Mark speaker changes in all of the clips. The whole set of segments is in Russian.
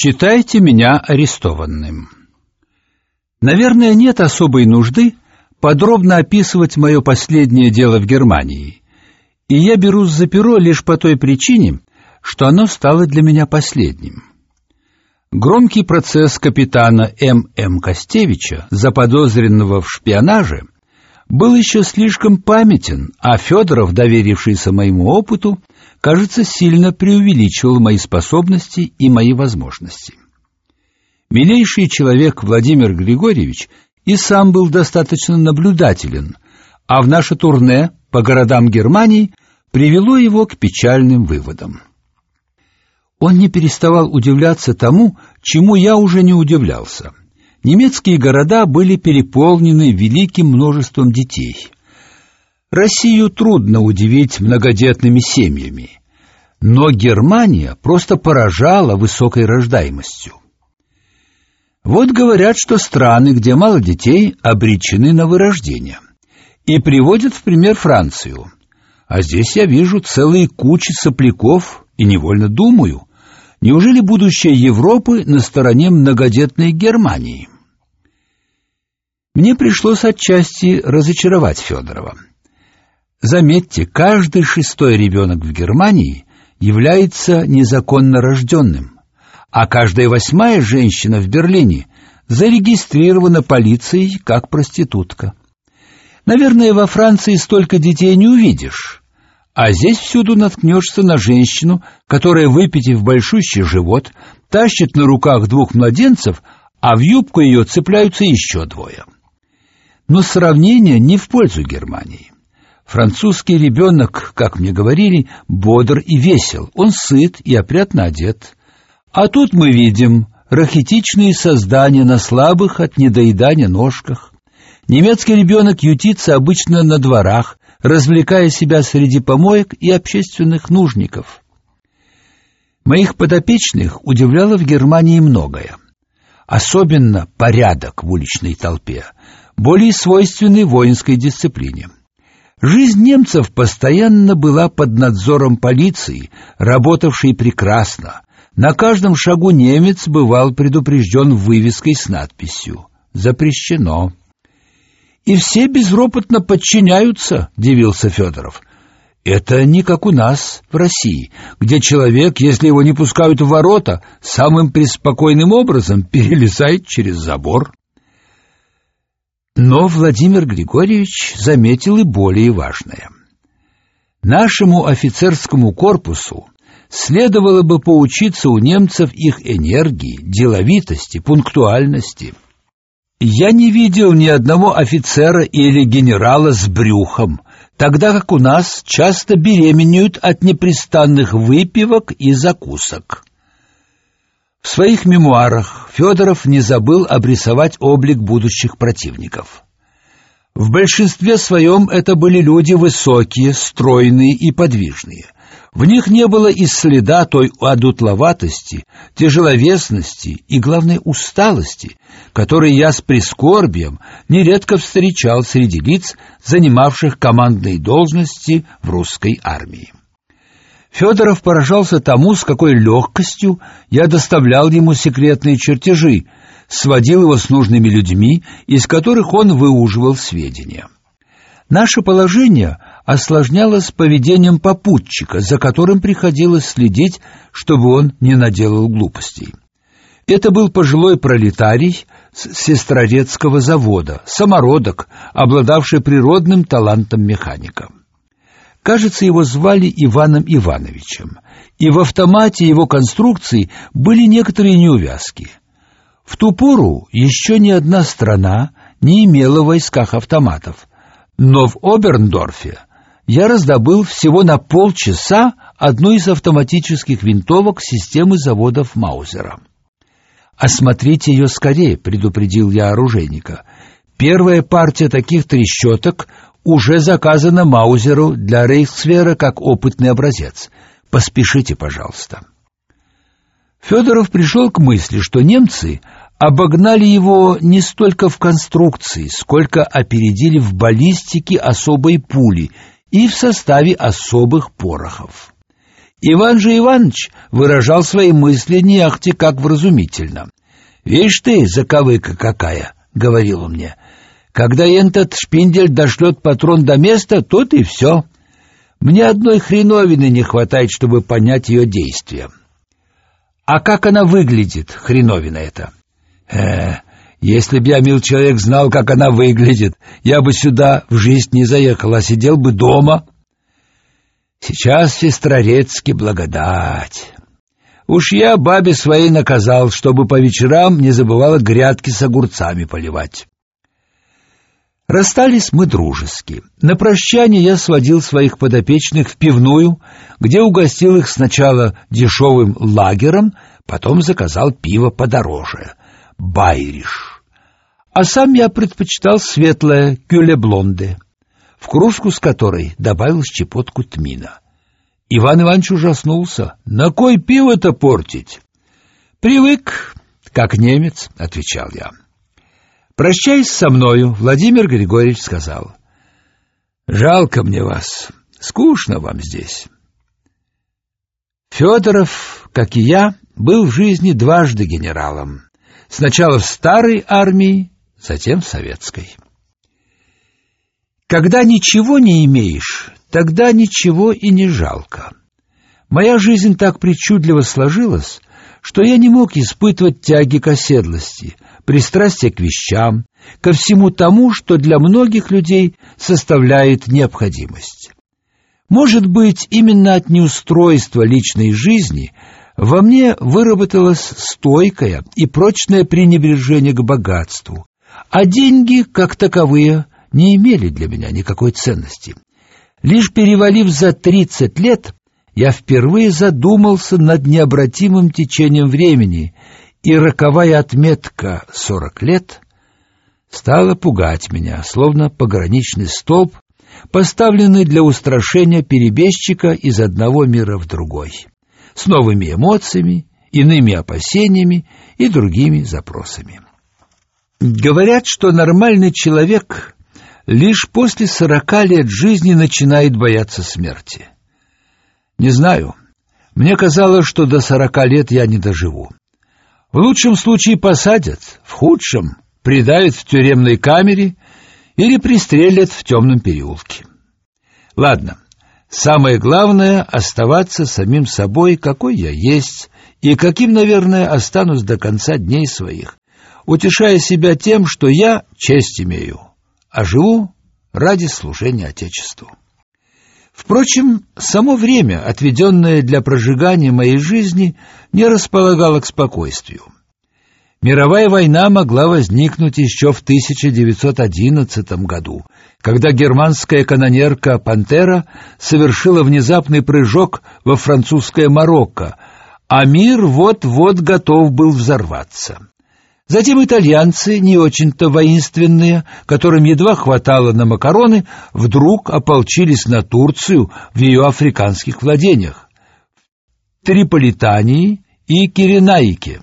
Speaker 1: Считайте меня арестованным. Наверное, нет особой нужды подробно описывать мое последнее дело в Германии. И я берусь за перо лишь по той причине, что оно стало для меня последним. Громкий процесс капитана М.М. Костевича, заподозренного в шпионаже, был еще слишком памятен, а Федоров, доверившийся моему опыту, кажется, сильно преувеличивал мои способности и мои возможности. Милейший человек Владимир Григорьевич и сам был достаточно наблюдателен, а в наше турне по городам Германии привело его к печальным выводам. Он не переставал удивляться тому, чему я уже не удивлялся. Немецкие города были переполнены великим множеством детей. Россию трудно удивить многодетными семьями, но Германия просто поражала высокой рождаемостью. Вот говорят, что страны, где мало детей, обречены на вырождение. И приводят в пример Францию. А здесь я вижу целые кучи сопляков и невольно думаю, неужели будущее Европы на стороне многодетной Германии? Мне пришлось отчасти разочаровать Федорова. Заметьте, каждый шестой ребенок в Германии является незаконно рожденным, а каждая восьмая женщина в Берлине зарегистрирована полицией как проститутка. Наверное, во Франции столько детей не увидишь, а здесь всюду наткнешься на женщину, которая, выпитив большущий живот, тащит на руках двух младенцев, а в юбку ее цепляются еще двое. Но сравнение не в пользу Германии. Французский ребенок, как мне говорили, бодр и весел, он сыт и опрятно одет. А тут мы видим рахитичные создания на слабых от недоедания ножках. Немецкий ребенок ютится обычно на дворах, развлекая себя среди помоек и общественных нужников. Моих подопечных удивляло в Германии многое. Особенно порядок в уличной толпе, более свойственный воинской дисциплине. Жизнь немцев постоянно была под надзором полиции, работавшей прекрасно. На каждом шагу немец бывал предупрежден вывеской с надписью «Запрещено». «И все безропотно подчиняются», — дивился Федоров. «Это не как у нас, в России, где человек, если его не пускают в ворота, самым преспокойным образом перелезает через забор». Но Владимир Григорьевич заметил и более важное. Нашему офицерскому корпусу следовало бы поучиться у немцев их энергии, деловитости, пунктуальности. Я не видел ни одного офицера или генерала с брюхом, тогда как у нас часто беременеют от непрестанных выпивок и закусок. В своих мемуарах Федоров не забыл обрисовать облик будущих противников. В большинстве своем это были люди высокие, стройные и подвижные. В них не было и следа той одутловатости, тяжеловесности и, главной усталости, которые я с прискорбием нередко встречал среди лиц, занимавших командные должности в русской армии. Федоров поражался тому, с какой легкостью я доставлял ему секретные чертежи, сводил его с нужными людьми, из которых он выуживал сведения. Наше положение осложнялось поведением попутчика, за которым приходилось следить, чтобы он не наделал глупостей. Это был пожилой пролетарий с сестрорецкого завода, самородок, обладавший природным талантом механика. Кажется, его звали Иваном Ивановичем, и в автомате его конструкции были некоторые неувязки. В ту пору еще ни одна страна не имела в войсках автоматов, но в Оберндорфе я раздобыл всего на полчаса одну из автоматических винтовок системы заводов Маузера. «Осмотрите ее скорее», — предупредил я оружейника. «Первая партия таких трещоток уже заказано Маузеру для Рейхсвера как опытный образец. Поспешите, пожалуйста. Федоров пришел к мысли, что немцы обогнали его не столько в конструкции, сколько опередили в баллистике особой пули и в составе особых порохов. Иван же Иванович выражал свои мысли не ахти как вразумительно. «Вишь ты, заковыка какая!» — говорил он мне. «Когда этот шпиндель дошлет патрон до места, тут и все. Мне одной хреновины не хватает, чтобы понять ее действия». «А как она выглядит, хреновина эта?» «Э, если б я, мил человек, знал, как она выглядит, я бы сюда в жизнь не заехал, а сидел бы дома». Сейчас Сестрорецке благодать. Уж я бабе своей наказал, чтобы по вечерам не забывала грядки с огурцами поливать. Расстались мы дружески. На прощание я сводил своих подопечных в пивную, где угостил их сначала дешевым лагером, потом заказал пиво подороже — «Байриш». А сам я предпочитал светлое «Кюле-блонде» в кружку с которой добавил щепотку тмина. Иван Иванович ужаснулся. «На кой пиво-то портить?» «Привык, как немец», — отвечал я. Прощаясь со мною, Владимир Григорьевич сказал. «Жалко мне вас. Скучно вам здесь». Федоров, как и я, был в жизни дважды генералом. Сначала в старой армии, затем в советской. Когда ничего не имеешь, тогда ничего и не жалко. Моя жизнь так причудливо сложилась, что я не мог испытывать тяги к оседлости, пристрастия к вещам, ко всему тому, что для многих людей составляет необходимость. Может быть, именно от неустройства личной жизни во мне выработалось стойкое и прочное пренебрежение к богатству, а деньги, как таковые, не имели для меня никакой ценности. Лишь перевалив за тридцать лет, я впервые задумался над необратимым течением времени, и роковая отметка сорок лет стала пугать меня, словно пограничный столб, поставленный для устрашения перебежчика из одного мира в другой, с новыми эмоциями, иными опасениями и другими запросами. Говорят, что нормальный человек лишь после сорока лет жизни начинает бояться смерти. Не знаю. Мне казалось, что до сорока лет я не доживу. В лучшем случае посадят, в худшем придавят в тюремной камере или пристрелят в темном переулке. Ладно, самое главное — оставаться самим собой, какой я есть, и каким, наверное, останусь до конца дней своих, утешая себя тем, что я честь имею а живу ради служения Отечеству. Впрочем, само время, отведенное для прожигания моей жизни, не располагало к спокойствию. Мировая война могла возникнуть еще в 1911 году, когда германская канонерка «Пантера» совершила внезапный прыжок во французское Марокко, а мир вот-вот готов был взорваться. Затем итальянцы, не очень-то воинственные, которым едва хватало на макароны, вдруг ополчились на Турцию в ее африканских владениях, в Триполитании и Киренаике.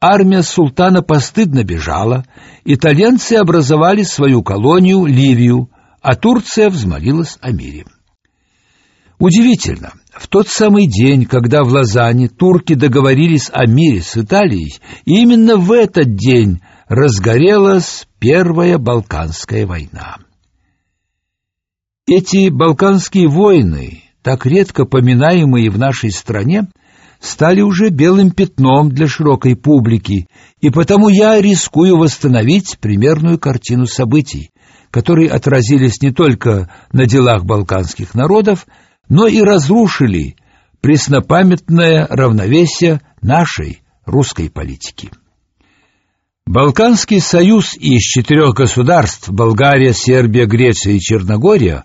Speaker 1: Армия султана постыдно бежала, итальянцы образовали свою колонию Ливию, а Турция взмолилась о мире. Удивительно, в тот самый день, когда в Лозанне турки договорились о мире с Италией, именно в этот день разгорелась Первая Балканская война. Эти Балканские войны, так редко поминаемые в нашей стране, стали уже белым пятном для широкой публики, и потому я рискую восстановить примерную картину событий, которые отразились не только на делах балканских народов, но и разрушили преснопамятное равновесие нашей русской политики. Балканский союз из четырех государств Болгария, Сербия, Греция и Черногория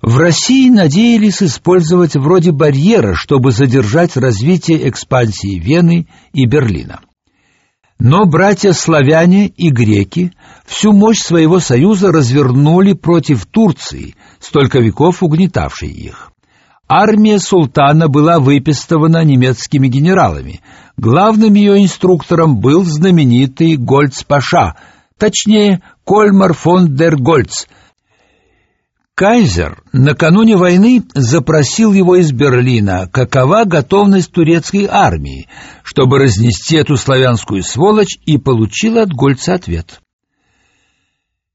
Speaker 1: в России надеялись использовать вроде барьера, чтобы задержать развитие экспансии Вены и Берлина. Но братья-славяне и греки всю мощь своего союза развернули против Турции, столько веков угнетавшей их. Армия султана была выпистована немецкими генералами. Главным ее инструктором был знаменитый Гольц-паша, точнее, Кольмар фон дер Гольц, Кайзер накануне войны запросил его из Берлина, какова готовность турецкой армии, чтобы разнести эту славянскую сволочь, и получил от Гольца ответ.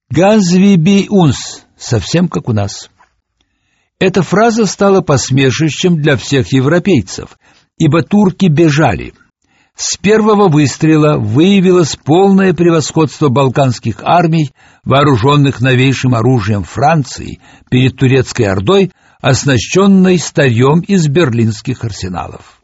Speaker 1: «Газви би унс», совсем как у нас. Эта фраза стала посмешищем для всех европейцев, ибо турки бежали – с первого выстрела выявилось полное превосходство балканских армий, вооруженных новейшим оружием Франции перед турецкой ордой, оснащенной старьем из берлинских арсеналов.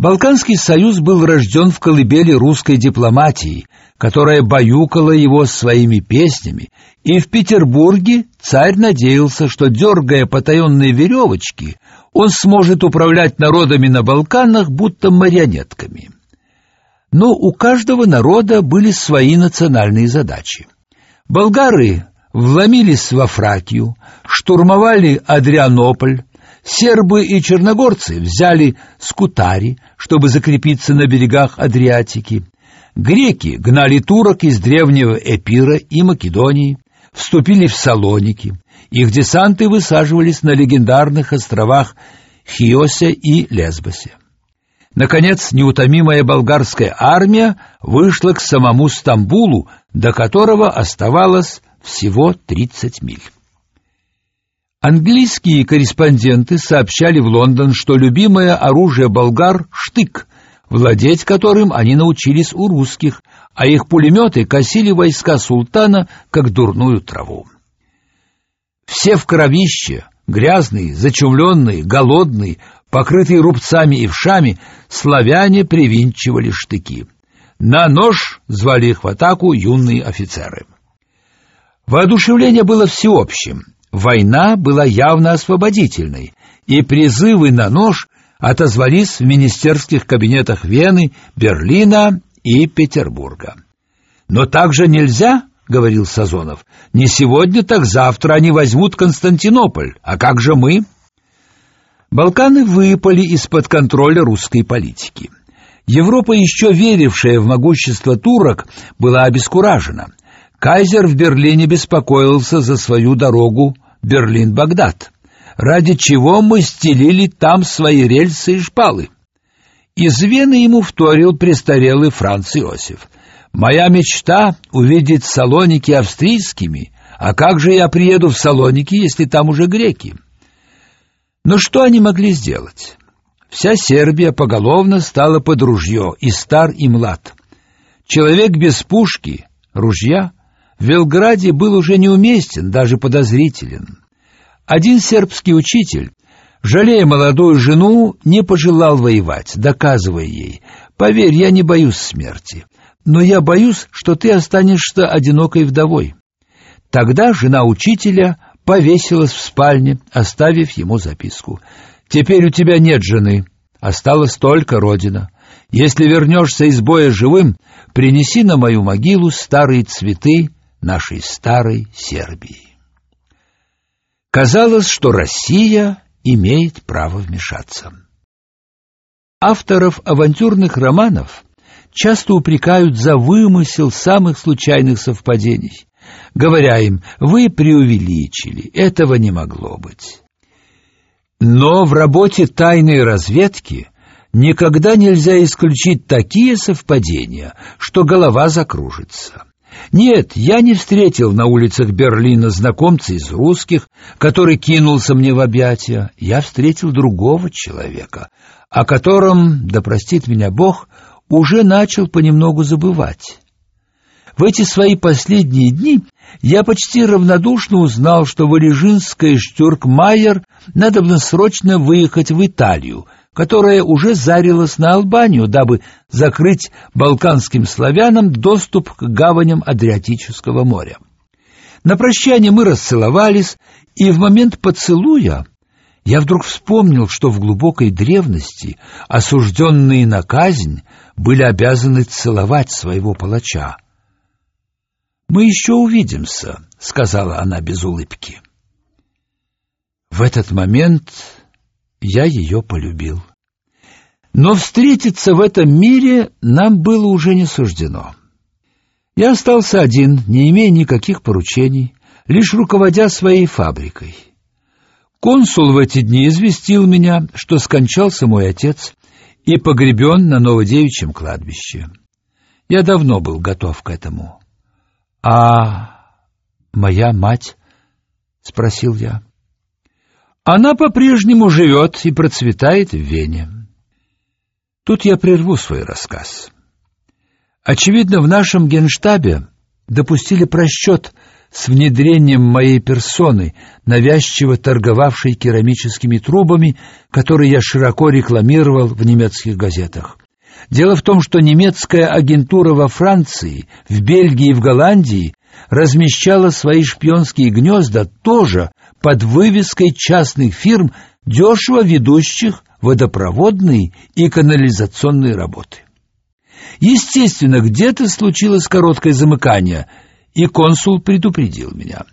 Speaker 1: Балканский союз был рожден в колыбели русской дипломатии, которая баюкала его своими песнями, и в Петербурге царь надеялся, что, дергая потаенные веревочки, он сможет управлять народами на Балканах будто марионетками. Но у каждого народа были свои национальные задачи. Болгары вломились во Фракию, штурмовали Адрианополь, сербы и черногорцы взяли Скутари, чтобы закрепиться на берегах Адриатики, греки гнали турок из древнего Эпира и Македонии, вступили в Салоники, их десанты высаживались на легендарных островах Хиосе и Лесбосе. Наконец, неутомимая болгарская армия вышла к самому Стамбулу, до которого оставалось всего 30 миль. Английские корреспонденты сообщали в Лондон, что любимое оружие болгар — штык, владеть которым они научились у русских, а их пулеметы косили войска султана, как дурную траву. Все в кровище, грязные, зачумленные, голодные, покрытые рубцами и вшами, славяне привинчивали штыки. На нож звали их в атаку юные офицеры. Воодушевление было всеобщим. Война была явно освободительной, и призывы на нож отозвались в министерских кабинетах Вены, Берлина и Петербурга. Но также нельзя — говорил Сазонов. — Не сегодня, так завтра они возьмут Константинополь. А как же мы? Балканы выпали из-под контроля русской политики. Европа, еще верившая в могущество турок, была обескуражена. Кайзер в Берлине беспокоился за свою дорогу Берлин-Багдад, ради чего мы стелили там свои рельсы и шпалы. Из Вены ему вторил престарелый Франц Иосиф. Моя мечта — увидеть Салоники австрийскими, а как же я приеду в Салоники, если там уже греки? Но что они могли сделать? Вся Сербия поголовно стала под ружье, и стар, и млад. Человек без пушки, ружья, в Белграде был уже неуместен, даже подозрителен. Один сербский учитель, жалея молодую жену, не пожелал воевать, доказывая ей, «Поверь, я не боюсь смерти но я боюсь, что ты останешься одинокой вдовой. Тогда жена учителя повесилась в спальне, оставив ему записку. Теперь у тебя нет жены, осталась только родина. Если вернешься из боя живым, принеси на мою могилу старые цветы нашей старой Сербии. Казалось, что Россия имеет право вмешаться. Авторов авантюрных романов часто упрекают за вымысел самых случайных совпадений, говоря им «вы преувеличили, этого не могло быть». Но в работе тайной разведки никогда нельзя исключить такие совпадения, что голова закружится. Нет, я не встретил на улицах Берлина знакомца из русских, который кинулся мне в объятия. Я встретил другого человека, о котором, да простит меня Бог, уже начал понемногу забывать. В эти свои последние дни я почти равнодушно узнал, что Валежинская Штюркмайер надо было срочно выехать в Италию, которая уже зарилась на Албанию, дабы закрыть балканским славянам доступ к гаваням Адриатического моря. На прощание мы расцеловались, и в момент поцелуя я вдруг вспомнил, что в глубокой древности осужденные на казнь были обязаны целовать своего палача. «Мы еще увидимся», — сказала она без улыбки. В этот момент я ее полюбил. Но встретиться в этом мире нам было уже не суждено. Я остался один, не имея никаких поручений, лишь руководя своей фабрикой. Консул в эти дни известил меня, что скончался мой отец и погребен на Новодевичьем кладбище. Я давно был готов к этому. — А моя мать? — спросил я. — Она по-прежнему живет и процветает в Вене. Тут я прерву свой рассказ. Очевидно, в нашем генштабе допустили просчет с внедрением моей персоны, навязчиво торговавшей керамическими трубами, которые я широко рекламировал в немецких газетах. Дело в том, что немецкая агентура во Франции, в Бельгии и в Голландии размещала свои шпионские гнезда тоже под вывеской частных фирм, дешево ведущих водопроводные и канализационные работы. Естественно, где-то случилось короткое замыкание, и консул предупредил меня.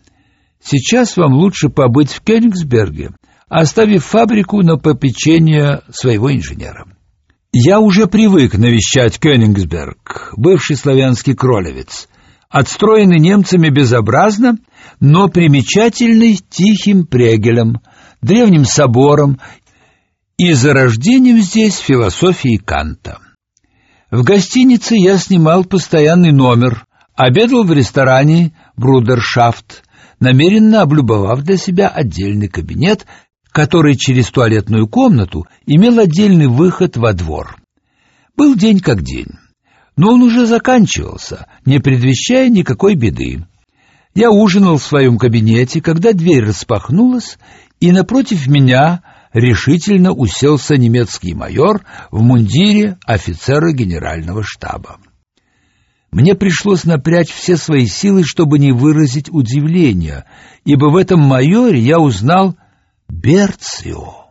Speaker 1: Сейчас вам лучше побыть в Кёнигсберге, оставив фабрику на попечение своего инженера. Я уже привык навещать Кёнигсберг, бывший славянский кролевец, отстроенный немцами безобразно, но примечательный тихим прегелем, древним собором и зарождением здесь философии Канта. В гостинице я снимал постоянный номер, обедал в ресторане «Брудершафт», намеренно облюбовав для себя отдельный кабинет, который через туалетную комнату имел отдельный выход во двор. Был день как день, но он уже заканчивался, не предвещая никакой беды. Я ужинал в своем кабинете, когда дверь распахнулась, и напротив меня решительно уселся немецкий майор в мундире офицера генерального штаба. Мне пришлось напрячь все свои силы, чтобы не выразить удивления, ибо в этом майоре я узнал Берцио.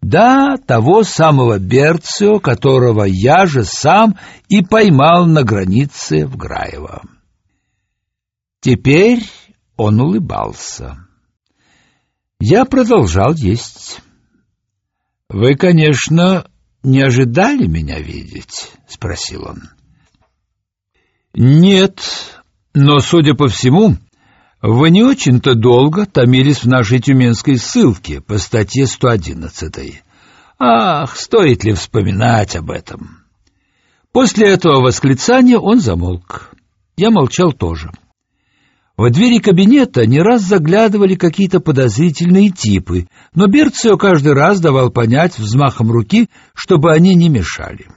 Speaker 1: Да, того самого Берцио, которого я же сам и поймал на границе в Граево. Теперь он улыбался. Я продолжал есть. Вы, конечно, не ожидали меня видеть, спросил он. Нет, но, судя по всему, вы не очень-то долго томились в нашей тюменской ссылке по статье 111. Ах, стоит ли вспоминать об этом? После этого восклицания он замолк. Я молчал тоже. В двери кабинета не раз заглядывали какие-то подозрительные типы, но Берцио каждый раз давал понять взмахом руки, чтобы они не мешали.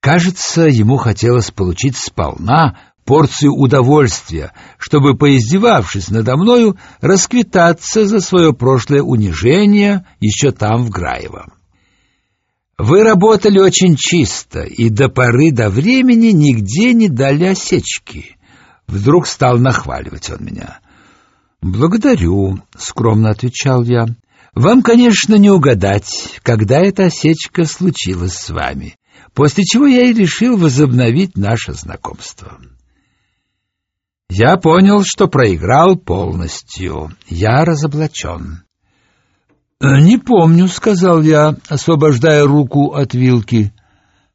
Speaker 1: Кажется, ему хотелось получить сполна порцию удовольствия, чтобы, поиздевавшись надо мною, расквитаться за свое прошлое унижение еще там, в Граево. Вы работали очень чисто, и до поры до времени нигде не дали осечки. Вдруг стал нахваливать он меня. «Благодарю», — скромно отвечал я. «Вам, конечно, не угадать, когда эта осечка случилась с вами, после чего я и решил возобновить наше знакомство». Я понял, что проиграл полностью. Я разоблачен. «Не помню», — сказал я, освобождая руку от вилки.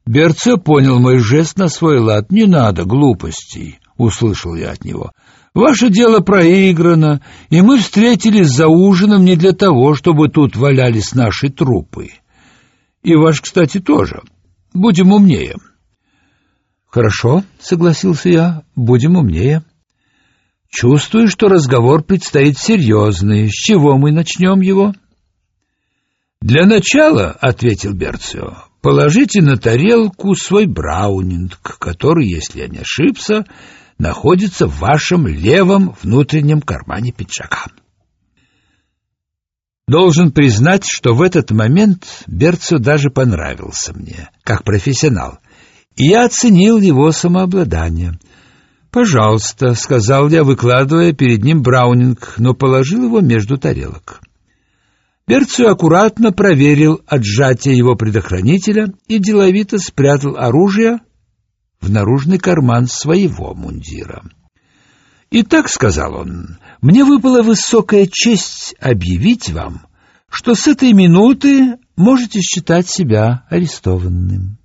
Speaker 1: Берце понял мой жест на свой лад. «Не надо глупостей». — услышал я от него. «Ваше дело проиграно, и мы встретились за ужином не для того, чтобы тут валялись наши трупы. И ваш, кстати, тоже. Будем умнее». «Хорошо», — согласился я, — «будем умнее». «Чувствую, что разговор предстоит серьезный. С чего мы начнем его?» «Для начала», — ответил Берцио, — «положите на тарелку свой браунинг, который, если я не ошибся, находится в вашем левом внутреннем кармане пиджака. Должен признать, что в этот момент Берцу даже понравился мне, как профессионал, и я оценил его самообладание. «Пожалуйста», — сказал я, выкладывая перед ним браунинг, но положил его между тарелок. Берцу аккуратно проверил отжатие его предохранителя и деловито спрятал оружие в наружный карман своего мундира. «Итак», — сказал он, — «мне выпала высокая честь объявить вам, что с этой минуты можете считать себя арестованным».